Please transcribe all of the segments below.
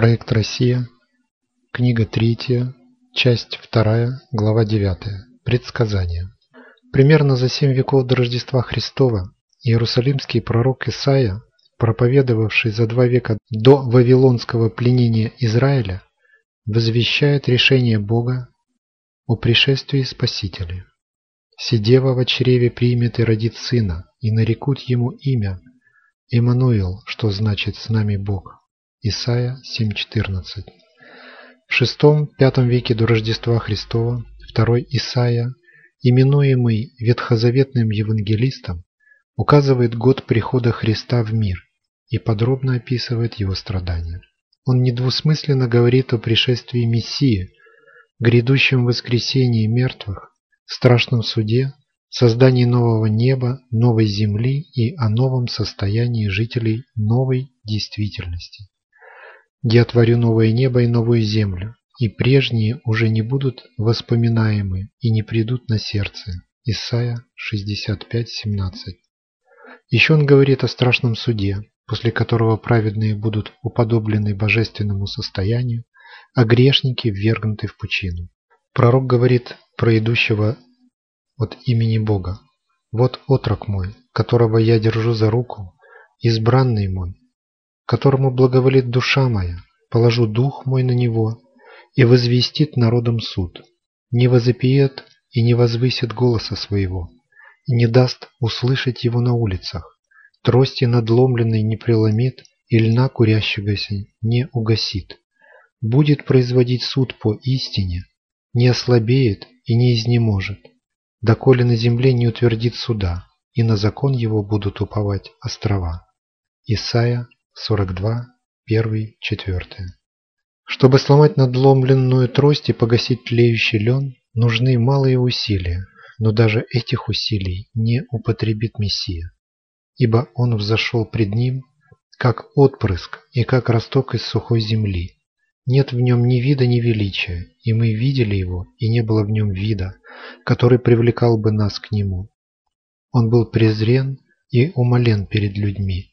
Проект «Россия», книга 3, часть 2, глава 9. Предсказания. Примерно за семь веков до Рождества Христова иерусалимский пророк Исаия, проповедовавший за два века до вавилонского пленения Израиля, возвещает решение Бога о пришествии Спасителя. «Сидева в чреве примет и родит сына, и нарекут ему имя Иммануил, что значит «с нами Бог». Исайя 7.14. В VI-V веке до Рождества Христова второй Исаия, именуемый ветхозаветным евангелистом, указывает год прихода Христа в мир и подробно описывает его страдания. Он недвусмысленно говорит о пришествии Мессии, грядущем воскресении мертвых, страшном суде, создании нового неба, новой земли и о новом состоянии жителей новой действительности. Я творю новое небо и новую землю, и прежние уже не будут воспоминаемы и не придут на сердце. Исайя 65:17. Еще он говорит о страшном суде, после которого праведные будут уподоблены божественному состоянию, а грешники ввергнуты в пучину. Пророк говорит про идущего от имени Бога. «Вот отрок мой, которого я держу за руку, избранный мой, которому благоволит душа моя, положу дух мой на него, и возвестит народом суд, не возопиет и не возвысит голоса своего, и не даст услышать его на улицах, трости надломленной не преломит, и льна курящегося не угасит. Будет производить суд по истине, не ослабеет и не изнеможет, доколе на земле не утвердит суда, и на закон его будут уповать острова. Исайя 42, 1, 4. Чтобы сломать надломленную трость и погасить тлеющий лен, нужны малые усилия, но даже этих усилий не употребит Мессия, ибо Он взошел пред Ним, как отпрыск и как росток из сухой земли. Нет в нем ни вида, ни величия, и мы видели Его, и не было в нем вида, который привлекал бы нас к Нему. Он был презрен и умолен перед людьми,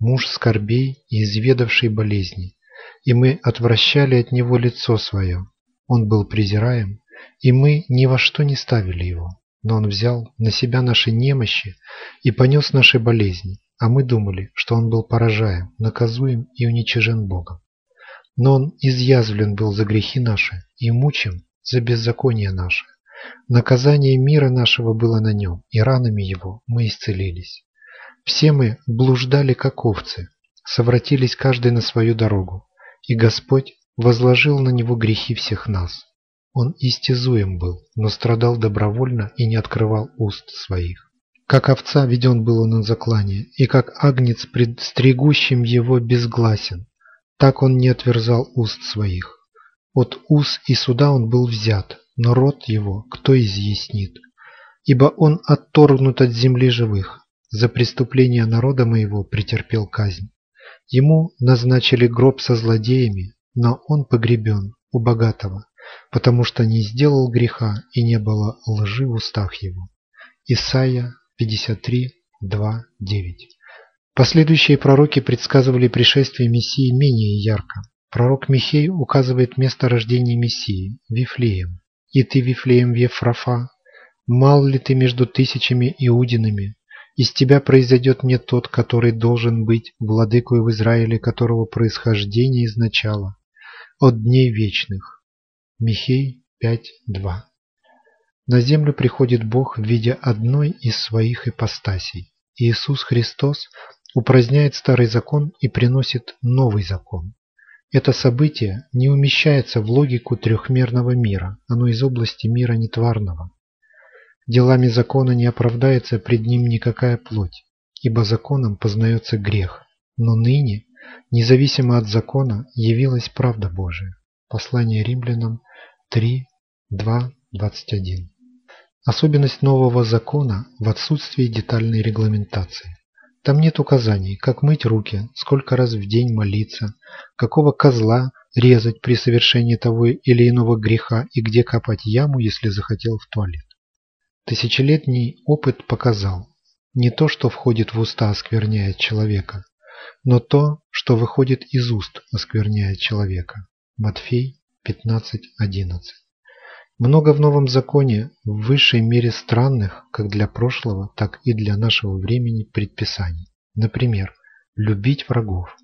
муж скорбей и изведавший болезни, и мы отвращали от него лицо свое. Он был презираем, и мы ни во что не ставили его, но он взял на себя наши немощи и понес наши болезни, а мы думали, что он был поражаем, наказуем и уничижен Богом. Но он изъязвлен был за грехи наши и мучим за беззаконие наше. Наказание мира нашего было на нем, и ранами его мы исцелились. Все мы блуждали, как овцы, совратились каждый на свою дорогу, и Господь возложил на него грехи всех нас. Он истязуем был, но страдал добровольно и не открывал уст своих. Как овца веден был он на заклание, и как агнец пред стригущим его безгласен, так он не отверзал уст своих. От уз и суда он был взят, но род его кто изъяснит? Ибо он отторгнут от земли живых, за преступление народа моего претерпел казнь. Ему назначили гроб со злодеями, но он погребен у богатого, потому что не сделал греха и не было лжи в устах его. Исайя 53, 2, 9. Последующие пророки предсказывали пришествие Мессии менее ярко. Пророк Михей указывает место рождения Мессии – Вифлеем. «И ты, Вифлеем Ефрафа, мал ли ты между тысячами иудинами, из тебя произойдет мне тот, который должен быть владыкой в Израиле, которого происхождение изначало, от дней вечных. Михей 5.2 На землю приходит Бог в виде одной из своих ипостасей. Иисус Христос упраздняет старый закон и приносит новый закон. Это событие не умещается в логику трехмерного мира, оно из области мира нетварного. Делами закона не оправдается пред ним никакая плоть, ибо законом познается грех. Но ныне, независимо от закона, явилась правда Божия. Послание римлянам 3, 2, 21. Особенность нового закона в отсутствии детальной регламентации. Там нет указаний, как мыть руки, сколько раз в день молиться, какого козла резать при совершении того или иного греха и где копать яму, если захотел в туалет. Тысячелетний опыт показал, не то, что входит в уста, оскверняет человека, но то, что выходит из уст, оскверняет человека. Матфей 15.11 Много в Новом Законе в высшей мере странных, как для прошлого, так и для нашего времени, предписаний. Например, любить врагов.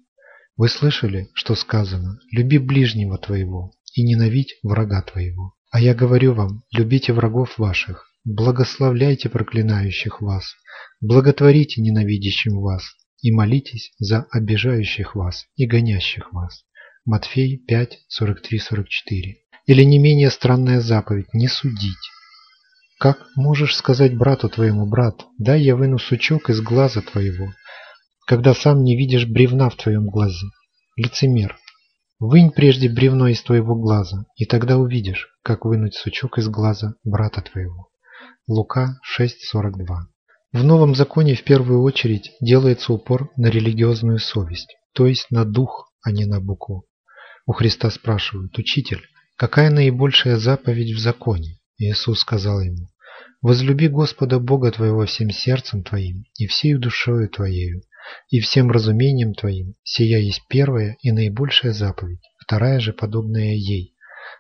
Вы слышали, что сказано «люби ближнего твоего и ненавидь врага твоего». А я говорю вам, любите врагов ваших, благословляйте проклинающих вас, благотворите ненавидящим вас и молитесь за обижающих вас и гонящих вас. Матфей 5, 43-44. Или не менее странная заповедь – не судить. Как можешь сказать брату твоему, брат, дай я выну сучок из глаза твоего, когда сам не видишь бревна в твоем глазе? Лицемер. Вынь прежде бревно из твоего глаза, и тогда увидишь, как вынуть сучок из глаза брата твоего. Лука 6.42 В Новом Законе в первую очередь делается упор на религиозную совесть, то есть на дух, а не на букву. У Христа спрашивают, «Учитель, какая наибольшая заповедь в законе?» Иисус сказал ему, «Возлюби Господа Бога твоего всем сердцем твоим и всею душою твоею, и всем разумением твоим, сия есть первая и наибольшая заповедь, вторая же подобная ей.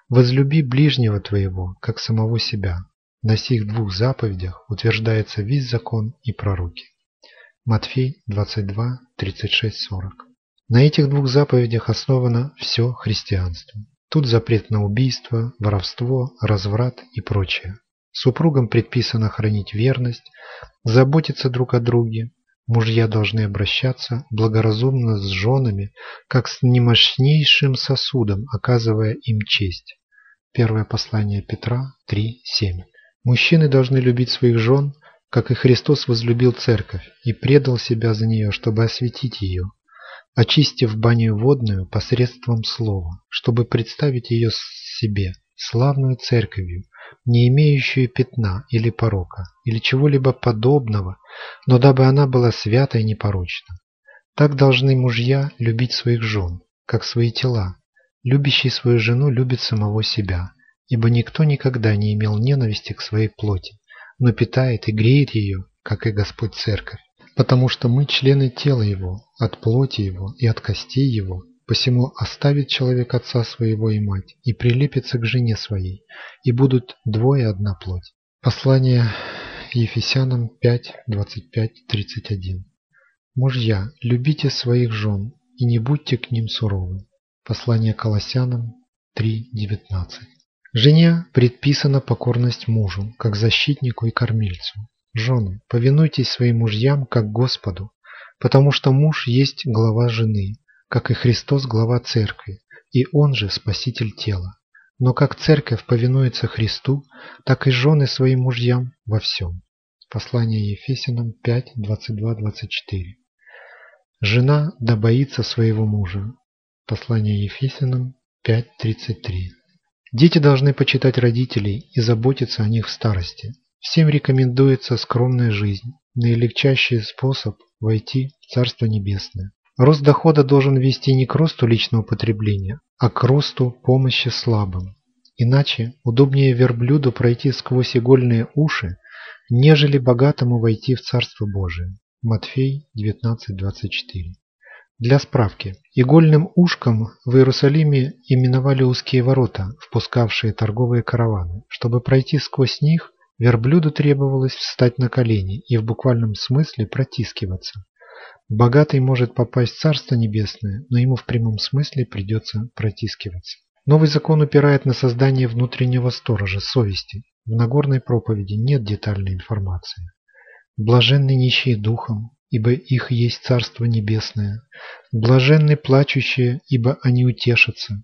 Возлюби ближнего твоего, как самого себя. На сих двух заповедях утверждается весь закон и пророки. Матфей 22, 36, 40. На этих двух заповедях основано все христианство. Тут запрет на убийство, воровство, разврат и прочее. Супругам предписано хранить верность, заботиться друг о друге, Мужья должны обращаться благоразумно с женами, как с немощнейшим сосудом, оказывая им честь. Первое послание Петра 3.7 Мужчины должны любить своих жен, как и Христос возлюбил церковь и предал себя за нее, чтобы осветить ее, очистив баню водную посредством слова, чтобы представить ее себе, славную церковью, не имеющую пятна или порока, или чего-либо подобного, но дабы она была свята и непорочна. Так должны мужья любить своих жен, как свои тела. Любящий свою жену любит самого себя, ибо никто никогда не имел ненависти к своей плоти, но питает и греет ее, как и Господь Церковь, потому что мы члены тела Его, от плоти Его и от костей Его, Посему оставит человек отца своего и мать, и прилепится к жене своей, и будут двое одна плоть. Послание Ефесянам 5, 25, 31. Мужья, любите своих жен и не будьте к ним суровы. Послание Колоссянам 3, 19. Жене предписана покорность мужу, как защитнику и кормильцу. Жены, повинуйтесь своим мужьям, как Господу, потому что муж есть глава жены, как и Христос глава церкви, и Он же спаситель тела. Но как церковь повинуется Христу, так и жены своим мужьям во всем. Послание Ефесянам 5, 22-24 Жена да боится своего мужа. Послание Ефесянам 5.33 Дети должны почитать родителей и заботиться о них в старости. Всем рекомендуется скромная жизнь, наилегчайший способ войти в Царство Небесное. Рост дохода должен вести не к росту личного потребления, а к росту помощи слабым. Иначе удобнее верблюду пройти сквозь игольные уши, нежели богатому войти в Царство Божие. Матфей 19.24 Для справки, игольным ушком в Иерусалиме именовали узкие ворота, впускавшие торговые караваны. Чтобы пройти сквозь них, верблюду требовалось встать на колени и в буквальном смысле протискиваться. Богатый может попасть в Царство Небесное, но ему в прямом смысле придется протискиваться. Новый закон упирает на создание внутреннего сторожа, совести. В Нагорной проповеди нет детальной информации. Блаженны нищие духом, ибо их есть Царство Небесное. Блаженны плачущие, ибо они утешатся.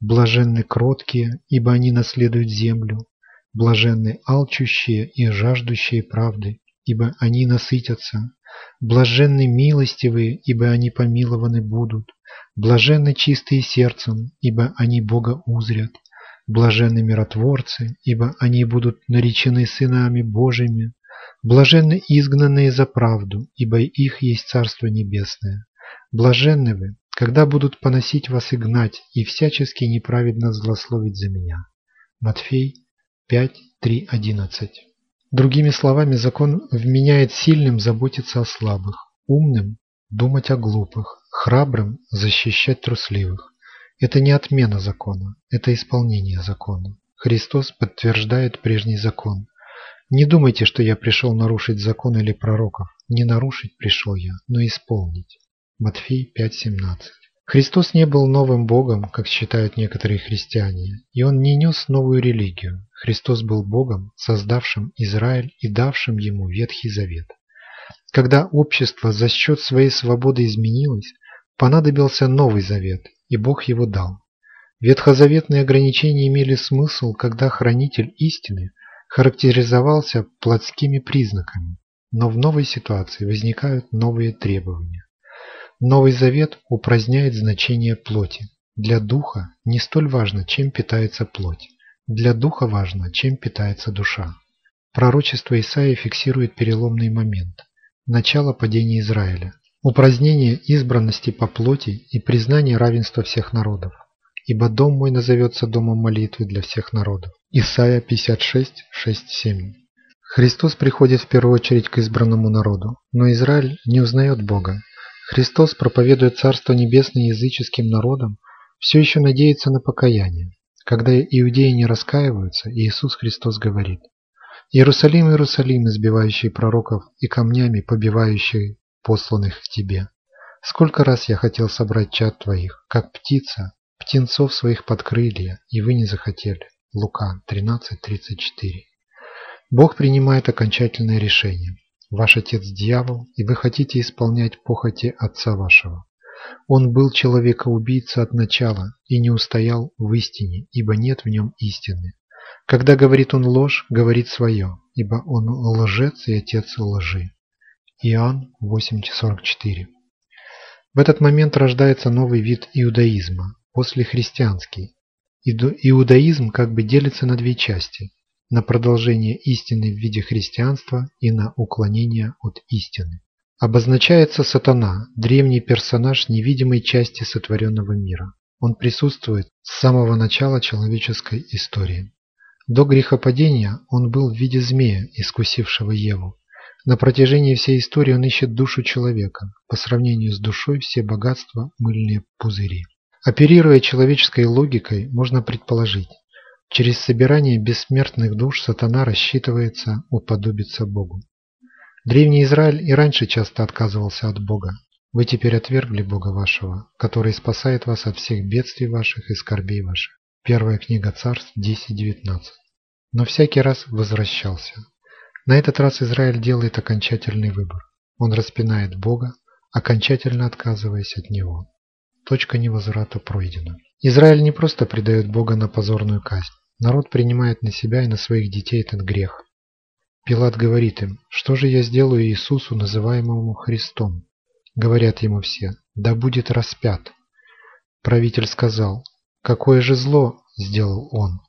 Блаженны кроткие, ибо они наследуют землю. Блаженны алчущие и жаждущие правды, ибо они насытятся. Блаженны милостивые, ибо они помилованы будут. Блаженны чистые сердцем, ибо они Бога узрят. Блаженны миротворцы, ибо они будут наречены сынами Божьими. Блаженны изгнанные за правду, ибо их есть Царство Небесное. Блаженны вы, когда будут поносить вас и гнать, и всячески неправедно злословить за меня. Матфей 5, 3, 11 Другими словами, закон вменяет сильным заботиться о слабых, умным думать о глупых, храбрым защищать трусливых. Это не отмена закона, это исполнение закона. Христос подтверждает прежний закон. Не думайте, что я пришел нарушить закон или пророков. Не нарушить пришел я, но исполнить. Матфей 5.17 Христос не был новым Богом, как считают некоторые христиане, и Он не нес новую религию. Христос был Богом, создавшим Израиль и давшим ему Ветхий Завет. Когда общество за счет своей свободы изменилось, понадобился Новый Завет, и Бог его дал. Ветхозаветные ограничения имели смысл, когда хранитель истины характеризовался плотскими признаками, но в новой ситуации возникают новые требования. Новый Завет упраздняет значение плоти. Для духа не столь важно, чем питается плоть. Для духа важно, чем питается душа. Пророчество Исаии фиксирует переломный момент – начало падения Израиля, упразднение избранности по плоти и признание равенства всех народов. «Ибо дом мой назовется домом молитвы для всех народов». Исайя 56, 6, 7. Христос приходит в первую очередь к избранному народу, но Израиль не узнает Бога Христос, проповедуя Царство Небесное языческим народам, все еще надеется на покаяние. Когда иудеи не раскаиваются, Иисус Христос говорит «Иерусалим, Иерусалим, избивающий пророков и камнями побивающий посланных к тебе! Сколько раз я хотел собрать чад твоих, как птица, птенцов своих под крылья, и вы не захотели». Лука 13.34 Бог принимает окончательное решение. Ваш отец дьявол, и вы хотите исполнять похоти отца вашего. Он был человека-убийца от начала и не устоял в истине, ибо нет в нем истины. Когда говорит он ложь, говорит свое, ибо он лжец и отец лжи. Иоанн 8.44 В этот момент рождается новый вид иудаизма, после христианский. Иудаизм как бы делится на две части на продолжение истины в виде христианства и на уклонение от истины. Обозначается сатана, древний персонаж невидимой части сотворенного мира. Он присутствует с самого начала человеческой истории. До грехопадения он был в виде змея, искусившего Еву. На протяжении всей истории он ищет душу человека. По сравнению с душой все богатства – мыльные пузыри. Оперируя человеческой логикой, можно предположить, Через собирание бессмертных душ сатана рассчитывается уподобиться Богу. Древний Израиль и раньше часто отказывался от Бога. Вы теперь отвергли Бога вашего, который спасает вас от всех бедствий ваших и скорбей ваших. Первая книга Царств 10.19. Но всякий раз возвращался. На этот раз Израиль делает окончательный выбор. Он распинает Бога, окончательно отказываясь от Него. Точка невозврата пройдена. Израиль не просто предает Бога на позорную казнь. Народ принимает на себя и на своих детей этот грех. Пилат говорит им, что же я сделаю Иисусу, называемому Христом? Говорят ему все, да будет распят. Правитель сказал, какое же зло сделал он?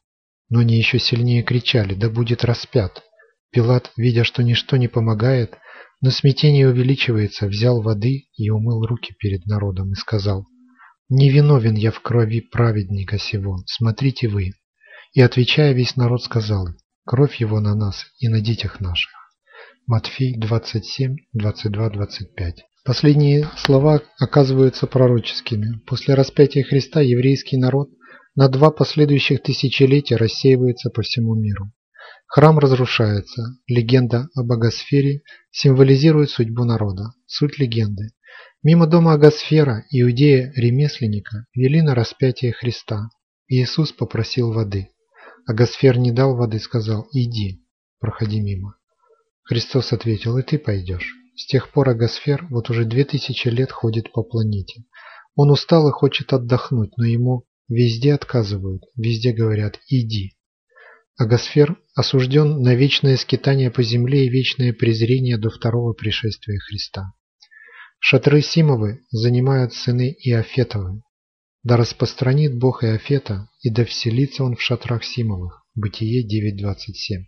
Но они еще сильнее кричали, да будет распят. Пилат, видя, что ничто не помогает, но смятение увеличивается, взял воды и умыл руки перед народом и сказал, «Не виновен я в крови праведника сего, смотрите вы». И отвечая, весь народ сказал, кровь его на нас и на детях наших. Матфей 27, 22, 25. Последние слова оказываются пророческими. После распятия Христа еврейский народ на два последующих тысячелетия рассеивается по всему миру. Храм разрушается. Легенда об Агасфере символизирует судьбу народа. Суть легенды. Мимо дома Агасфера иудея-ремесленника вели на распятие Христа. Иисус попросил воды. Агасфер не дал воды, сказал «Иди, проходи мимо». Христос ответил «И ты пойдешь». С тех пор Агасфер вот уже две тысячи лет ходит по планете. Он устал и хочет отдохнуть, но ему везде отказывают, везде говорят «иди». Агасфер осужден на вечное скитание по земле и вечное презрение до второго пришествия Христа. Шатры Симовы занимают сыны Иофетовы, да распространит Бог Иофета, и да вселится он в шатрах Симовых. Бытие 9.27.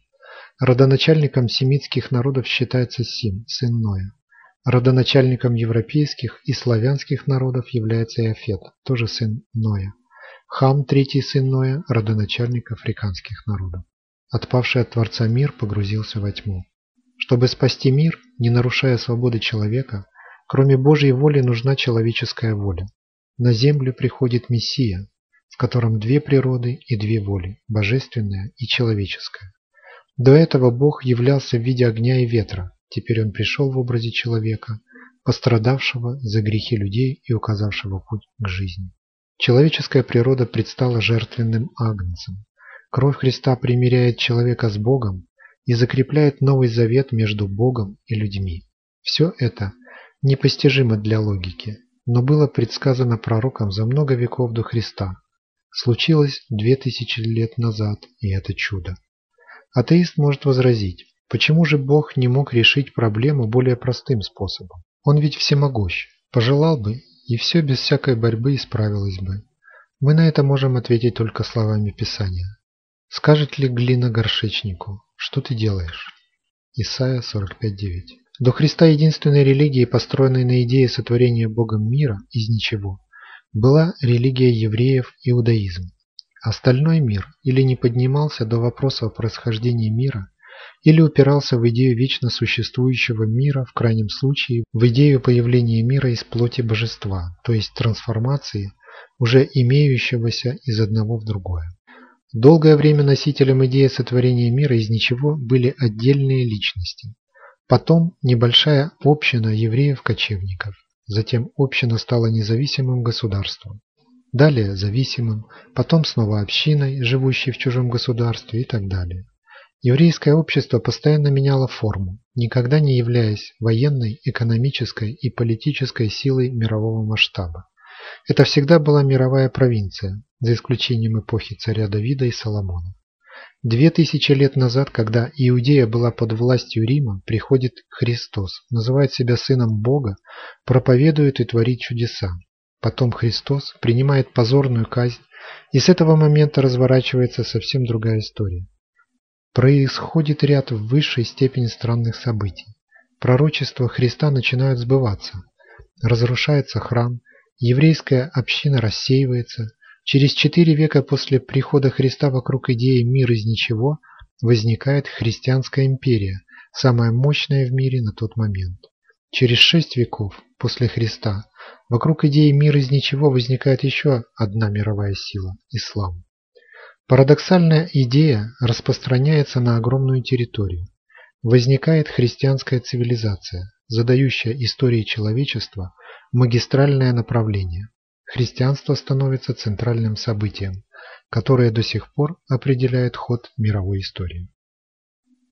Родоначальником семитских народов считается Сим, сын Ноя. Родоначальником европейских и славянских народов является Иофет, тоже сын Ноя. Хам, третий сын Ноя, родоначальник африканских народов. Отпавший от Творца мир погрузился во тьму. Чтобы спасти мир, не нарушая свободы человека, Кроме Божьей воли нужна человеческая воля. На землю приходит Мессия, в котором две природы и две воли – божественная и человеческая. До этого Бог являлся в виде огня и ветра, теперь Он пришел в образе человека, пострадавшего за грехи людей и указавшего путь к жизни. Человеческая природа предстала жертвенным агнцем. Кровь Христа примиряет человека с Богом и закрепляет новый завет между Богом и людьми. Все это непостижимо для логики, но было предсказано пророком за много веков до Христа. Случилось две тысячи лет назад, и это чудо. Атеист может возразить, почему же Бог не мог решить проблему более простым способом? Он ведь всемогущ, пожелал бы, и все без всякой борьбы исправилось бы. Мы на это можем ответить только словами Писания. Скажет ли глина горшечнику, что ты делаешь? Исайя 45.9 До Христа единственной религией, построенной на идее сотворения Богом мира из ничего, была религия евреев – иудаизм. Остальной мир или не поднимался до вопроса о происхождении мира, или упирался в идею вечно существующего мира, в крайнем случае в идею появления мира из плоти божества, то есть трансформации уже имеющегося из одного в другое. Долгое время носителем идеи сотворения мира из ничего были отдельные личности. Потом небольшая община евреев-кочевников. Затем община стала независимым государством. Далее зависимым, потом снова общиной, живущей в чужом государстве и так далее. Еврейское общество постоянно меняло форму, никогда не являясь военной, экономической и политической силой мирового масштаба. Это всегда была мировая провинция, за исключением эпохи царя Давида и Соломона. Две тысячи лет назад, когда Иудея была под властью Рима, приходит Христос, называет себя сыном Бога, проповедует и творит чудеса. Потом Христос принимает позорную казнь, и с этого момента разворачивается совсем другая история. Происходит ряд в высшей степени странных событий. Пророчества Христа начинают сбываться. Разрушается храм, еврейская община рассеивается. Через четыре века после прихода Христа вокруг идеи «мир из ничего» возникает христианская империя, самая мощная в мире на тот момент. Через шесть веков после Христа вокруг идеи «мир из ничего» возникает еще одна мировая сила – ислам. Парадоксальная идея распространяется на огромную территорию. Возникает христианская цивилизация, задающая истории человечества магистральное направление. Христианство становится центральным событием, которое до сих пор определяет ход мировой истории.